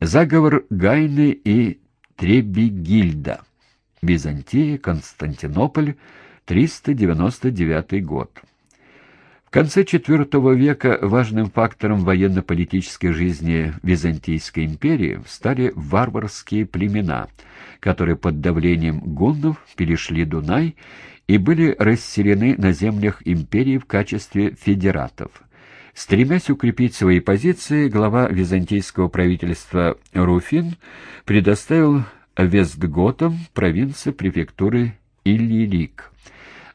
Заговор Гайны и Требигильда. Византия, Константинополь, 399 год. В конце IV века важным фактором военно-политической жизни Византийской империи стали варварские племена, которые под давлением гуннов перешли Дунай и были расселены на землях империи в качестве федератов. Стремясь укрепить свои позиции, глава византийского правительства Руфин предоставил Вестготам провинции префектуры Иллирик.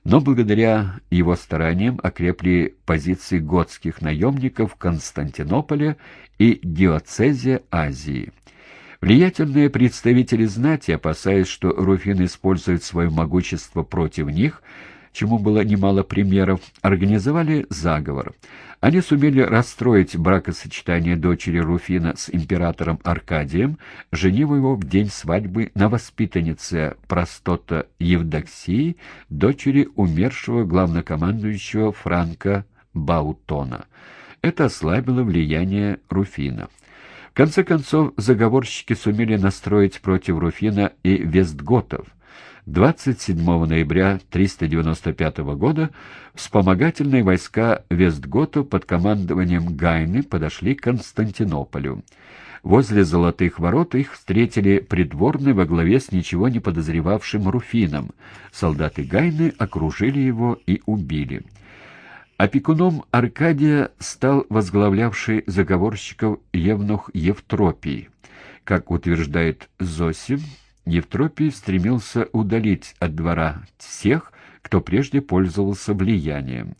Но благодаря его стараниям окрепли позиции готских наемников в Константинополе и диоцезе Азии. Влиятельные представители знати, опасаясь, что Руфин использует свое могущество против них, чему было немало примеров, организовали заговор. Они сумели расстроить бракосочетание дочери Руфина с императором Аркадием, женив его в день свадьбы на воспитаннице Простота Евдоксии, дочери умершего главнокомандующего Франка Баутона. Это ослабило влияние Руфина. В конце концов, заговорщики сумели настроить против Руфина и Вестготов – 27 ноября 395 года вспомогательные войска Вестгота под командованием Гайны подошли к Константинополю. Возле Золотых ворот их встретили придворные во главе с ничего не подозревавшим Руфином. Солдаты Гайны окружили его и убили. Опекуном Аркадия стал возглавлявший заговорщиков Евнух Евтропий. Как утверждает Зосим, Евтропий стремился удалить от двора всех, кто прежде пользовался влиянием.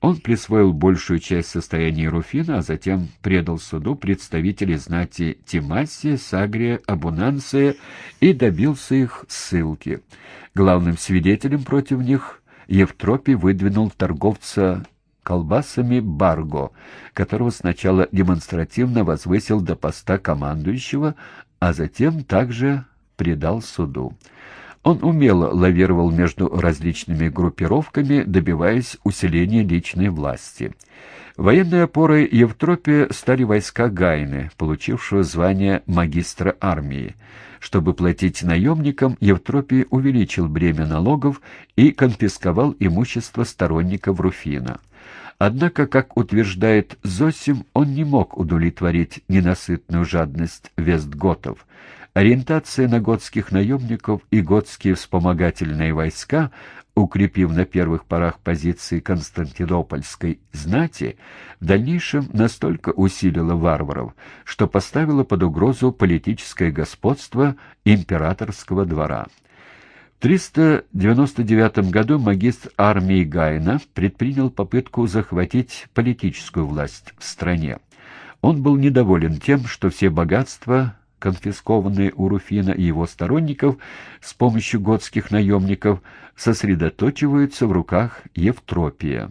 Он присвоил большую часть состояния Руфина, а затем предал суду представителей знати Тимасия, Сагрия, Абунанция и добился их ссылки. Главным свидетелем против них Евтропий выдвинул торговца колбасами Барго, которого сначала демонстративно возвысил до поста командующего, а затем также предал суду. Он умело лавировал между различными группировками, добиваясь усиления личной власти. Военной опорой Евтропия стали войска Гайны, получившего звание магистра армии. Чтобы платить наемникам, Евтропий увеличил бремя налогов и конфисковал имущество сторонников Руфина. Однако, как утверждает Зосим, он не мог удовлетворить ненасытную жадность вестготов. Ориентация на готских наемников и готские вспомогательные войска, укрепив на первых порах позиции константинопольской знати, в дальнейшем настолько усилила варваров, что поставила под угрозу политическое господство императорского двора. В 399 году магистр армии Гайна предпринял попытку захватить политическую власть в стране. Он был недоволен тем, что все богатства конфискованные у Руфина и его сторонников с помощью готских наемников, сосредоточиваются в руках Евтропия.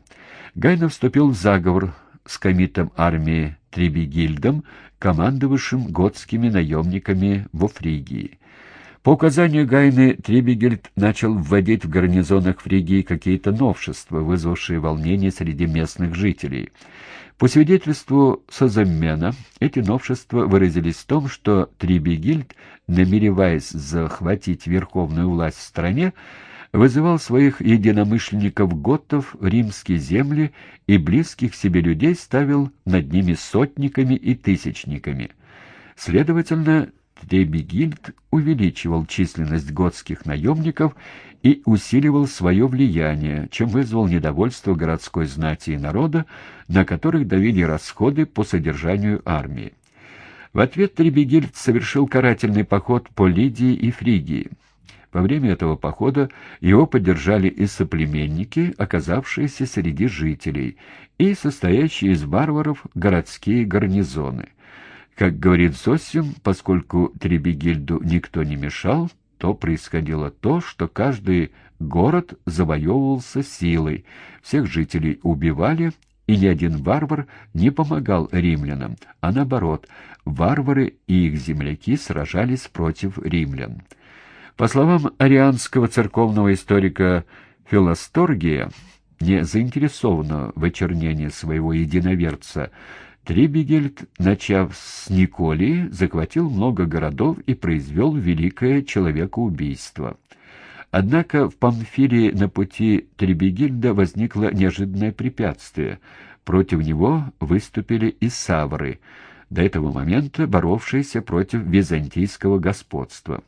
Гайна вступил в заговор с комитом армии Трибигильдом, командовавшим готскими наемниками во Фригии. По указанию Гайны Трибигельд начал вводить в гарнизонах Фригии какие-то новшества, вызвавшие волнение среди местных жителей. По свидетельству Созамена, эти новшества выразились в том, что Трибигильд, намереваясь захватить верховную власть в стране, вызывал своих единомышленников-готов римские земли и близких себе людей ставил над ними сотниками и тысячниками. Следовательно, Требигильд увеличивал численность готских наемников и усиливал свое влияние, чем вызвал недовольство городской знати и народа, на которых давили расходы по содержанию армии. В ответ Требигильд совершил карательный поход по Лидии и Фригии. Во время этого похода его поддержали и соплеменники, оказавшиеся среди жителей, и состоящие из варваров городские гарнизоны – как говорит Зосим, поскольку Требигильду никто не мешал, то происходило то, что каждый город завоевывался силой, всех жителей убивали, и ни один варвар не помогал римлянам, а наоборот, варвары и их земляки сражались против римлян. По словам арианского церковного историка Филосторгия, не заинтересованного в очернении своего единоверца, Трибигельд, начав с Николии, захватил много городов и произвел великое человекоубийство. Однако в Памфилии на пути Трибигильда возникло неожиданное препятствие. Против него выступили и савры, до этого момента боровшиеся против византийского господства.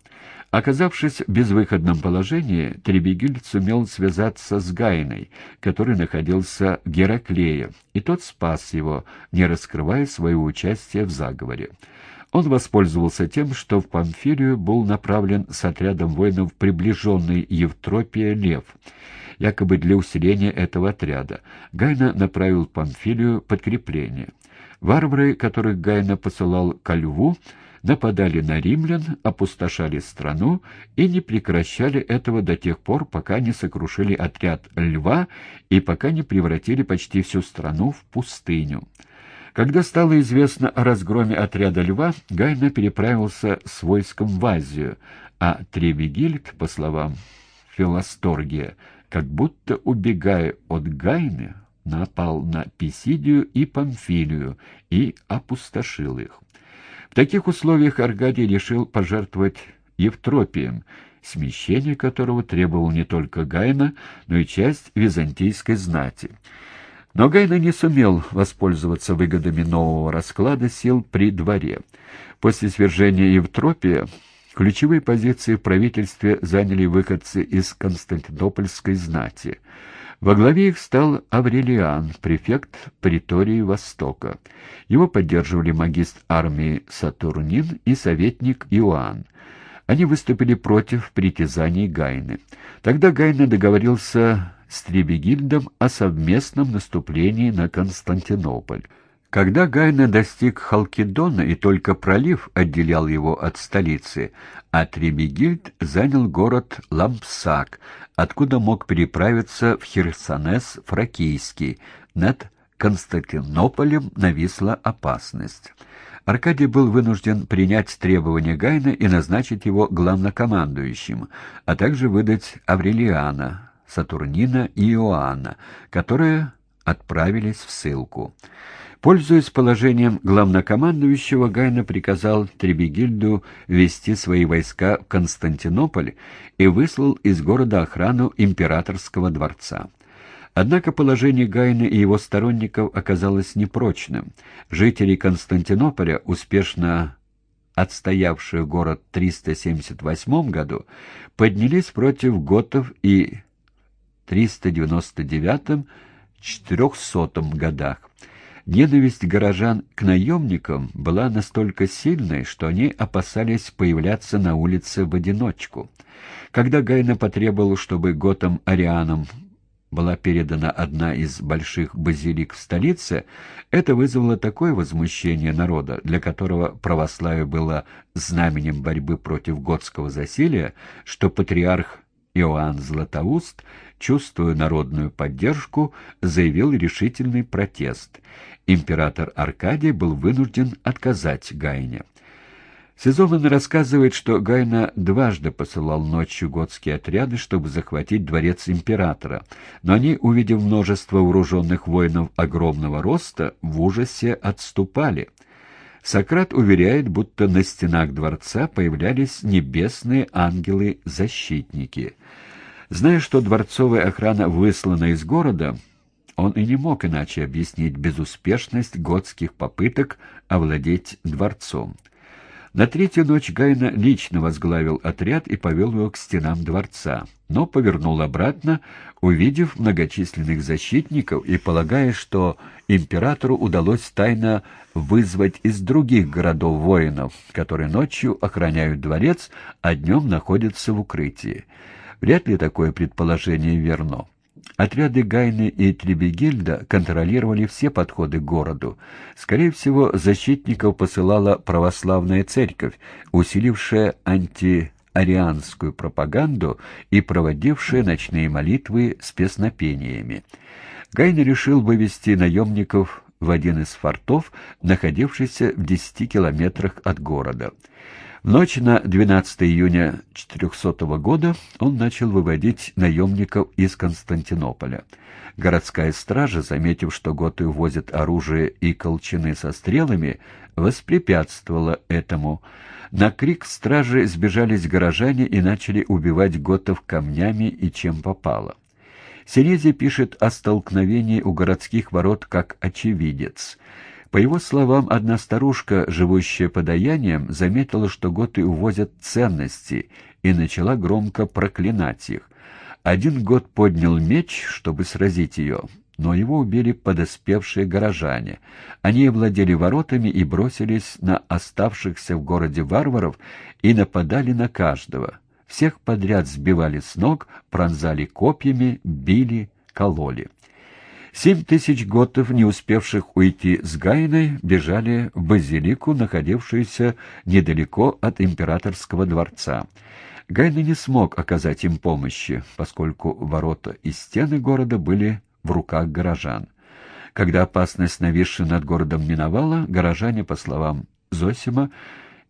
Оказавшись в безвыходном положении, Требегильд сумел связаться с Гайной, который находился в Гераклее, и тот спас его, не раскрывая своего участия в заговоре. Он воспользовался тем, что в Памфилию был направлен с отрядом воинов приближенный Евтропия Лев. Якобы для усиления этого отряда Гайна направил в Памфилию подкрепление. Варвары, которых Гайна посылал ко льву, нападали на римлян, опустошали страну и не прекращали этого до тех пор, пока не сокрушили отряд льва и пока не превратили почти всю страну в пустыню. Когда стало известно о разгроме отряда льва, Гайна переправился с войском в Азию, а Тревигильд, по словам Филосторгия, как будто убегая от Гайны, напал на Писидию и Памфилию и опустошил их. В таких условиях Аркадий решил пожертвовать Евтропием, смещение которого требовал не только Гайна, но и часть византийской знати. Но Гайна не сумел воспользоваться выгодами нового расклада сил при дворе. После свержения Евтропия ключевые позиции в правительстве заняли выходцы из Константинопольской знати – во главе их стал Аврелиан, префект притории Востока. Его поддерживали магист армии Сатурнин и советник Иоанн. Они выступили против притязаний Гайны. Тогда Гайна договорился с Требегильдом о совместном наступлении на Константинополь. Когда Гайна достиг Халкидона и только пролив отделял его от столицы, а Требегильд занял город Лампсак, откуда мог переправиться в Херсонес Фракийский. Над Константинополем нависла опасность. Аркадий был вынужден принять требования Гайна и назначить его главнокомандующим, а также выдать Аврелиана, Сатурнина и Иоанна, которые отправились в ссылку. Пользуясь положением главнокомандующего, Гайна приказал Требегильду вести свои войска в Константинополь и выслал из города охрану императорского дворца. Однако положение Гайны и его сторонников оказалось непрочным. Жители Константинополя, успешно отстоявшие город в 378 году, поднялись против готов и в 399-400 годах. Ненависть горожан к наемникам была настолько сильной, что они опасались появляться на улице в одиночку. Когда Гайна потребовал, чтобы готам-арианам была передана одна из больших базилик в столице, это вызвало такое возмущение народа, для которого православие было знаменем борьбы против готского засилия, что патриарх Иоанн Златоуст, чувствуя народную поддержку, заявил решительный протест. Император Аркадий был вынужден отказать Гайне. Сезован рассказывает, что Гайна дважды посылал ночью готские отряды, чтобы захватить дворец императора, но они, увидев множество вооруженных воинов огромного роста, в ужасе отступали. Сократ уверяет, будто на стенах дворца появлялись небесные ангелы-защитники. Зная, что дворцовая охрана выслана из города, он и не мог иначе объяснить безуспешность готских попыток овладеть дворцом. На третью ночь Гайна лично возглавил отряд и повел его к стенам дворца, но повернул обратно, увидев многочисленных защитников и полагая, что императору удалось тайно вызвать из других городов воинов, которые ночью охраняют дворец, а днем находятся в укрытии. Вряд ли такое предположение верно. Отряды Гайны и Требегильда контролировали все подходы к городу. Скорее всего, защитников посылала православная церковь, усилившая антиарианскую пропаганду и проводившая ночные молитвы с песнопениями. Гайна решил вывести наемников в один из фортов, находившийся в 10 километрах от города. Ночь на 12 июня 400 года он начал выводить наемников из Константинополя. Городская стража, заметив, что готы увозят оружие и колчаны со стрелами, воспрепятствовала этому. На крик стражи сбежались горожане и начали убивать готов камнями и чем попало. Синезий пишет о столкновении у городских ворот как очевидец. По его словам, одна старушка, живущая подаянием, заметила, что готы увозят ценности, и начала громко проклинать их. Один год поднял меч, чтобы сразить ее, но его убили подоспевшие горожане. Они овладели воротами и бросились на оставшихся в городе варваров и нападали на каждого. Всех подряд сбивали с ног, пронзали копьями, били, кололи. Семь тысяч готов, не успевших уйти с Гайной, бежали в базилику, находившуюся недалеко от императорского дворца. Гайна не смог оказать им помощи, поскольку ворота и стены города были в руках горожан. Когда опасность, нависшая над городом, миновала, горожане, по словам Зосима,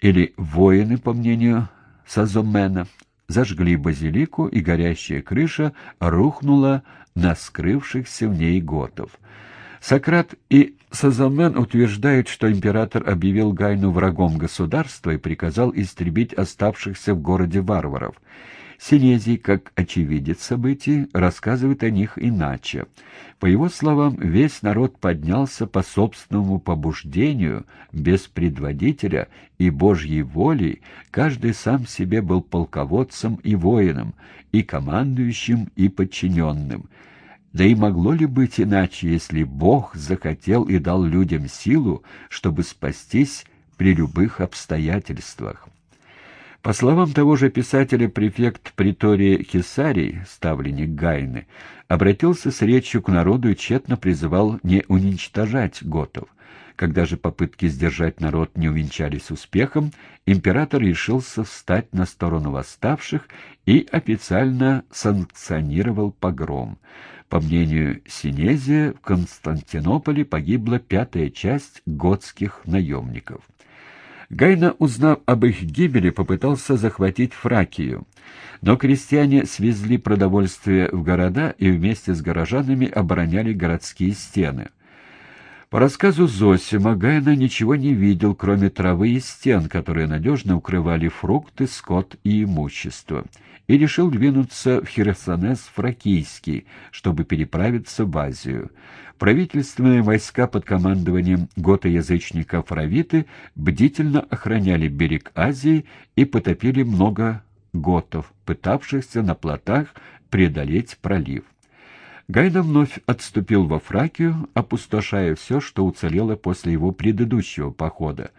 или воины, по мнению Сазомена, зажгли базилику, и горящая крыша рухнула на скрывшихся в ней готов. Сократ и Сазамен утверждают, что император объявил Гайну врагом государства и приказал истребить оставшихся в городе варваров. Синезий, как очевидец событий, рассказывает о них иначе. По его словам, весь народ поднялся по собственному побуждению, без предводителя и Божьей воли, каждый сам себе был полководцем и воином, и командующим, и подчиненным. Да и могло ли быть иначе, если Бог захотел и дал людям силу, чтобы спастись при любых обстоятельствах? По словам того же писателя, префект притории Хисарий, ставленник Гайны, обратился с речью к народу и тщетно призывал не уничтожать готов. Когда же попытки сдержать народ не увенчались успехом, император решился встать на сторону восставших и официально санкционировал погром. По мнению Синезия, в Константинополе погибла пятая часть готских наемников. Гайна, узнав об их гибели, попытался захватить Фракию, но крестьяне свезли продовольствие в города и вместе с горожанами обороняли городские стены. По рассказу Зосима, Гайна ничего не видел, кроме травы и стен, которые надежно укрывали фрукты, скот и имущество, и решил двинуться в Херсонес Фракийский, чтобы переправиться в Азию. Правительственные войска под командованием готоязычника Фравиты бдительно охраняли берег Азии и потопили много готов, пытавшихся на плотах преодолеть пролив. Гайда вновь отступил во Фракию, опустошая все, что уцелело после его предыдущего похода.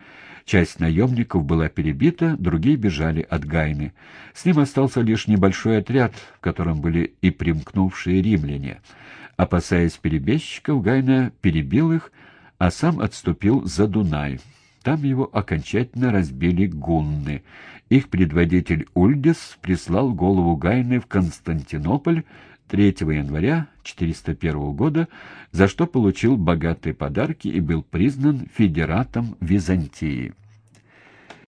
Часть наемников была перебита, другие бежали от Гайны. С ним остался лишь небольшой отряд, в котором были и примкнувшие римляне. Опасаясь перебежчиков, Гайна перебил их, а сам отступил за Дунай. Там его окончательно разбили гунны. Их предводитель Ульдис прислал голову Гайны в Константинополь, 3 января 401 года, за что получил богатые подарки и был признан федератом Византии.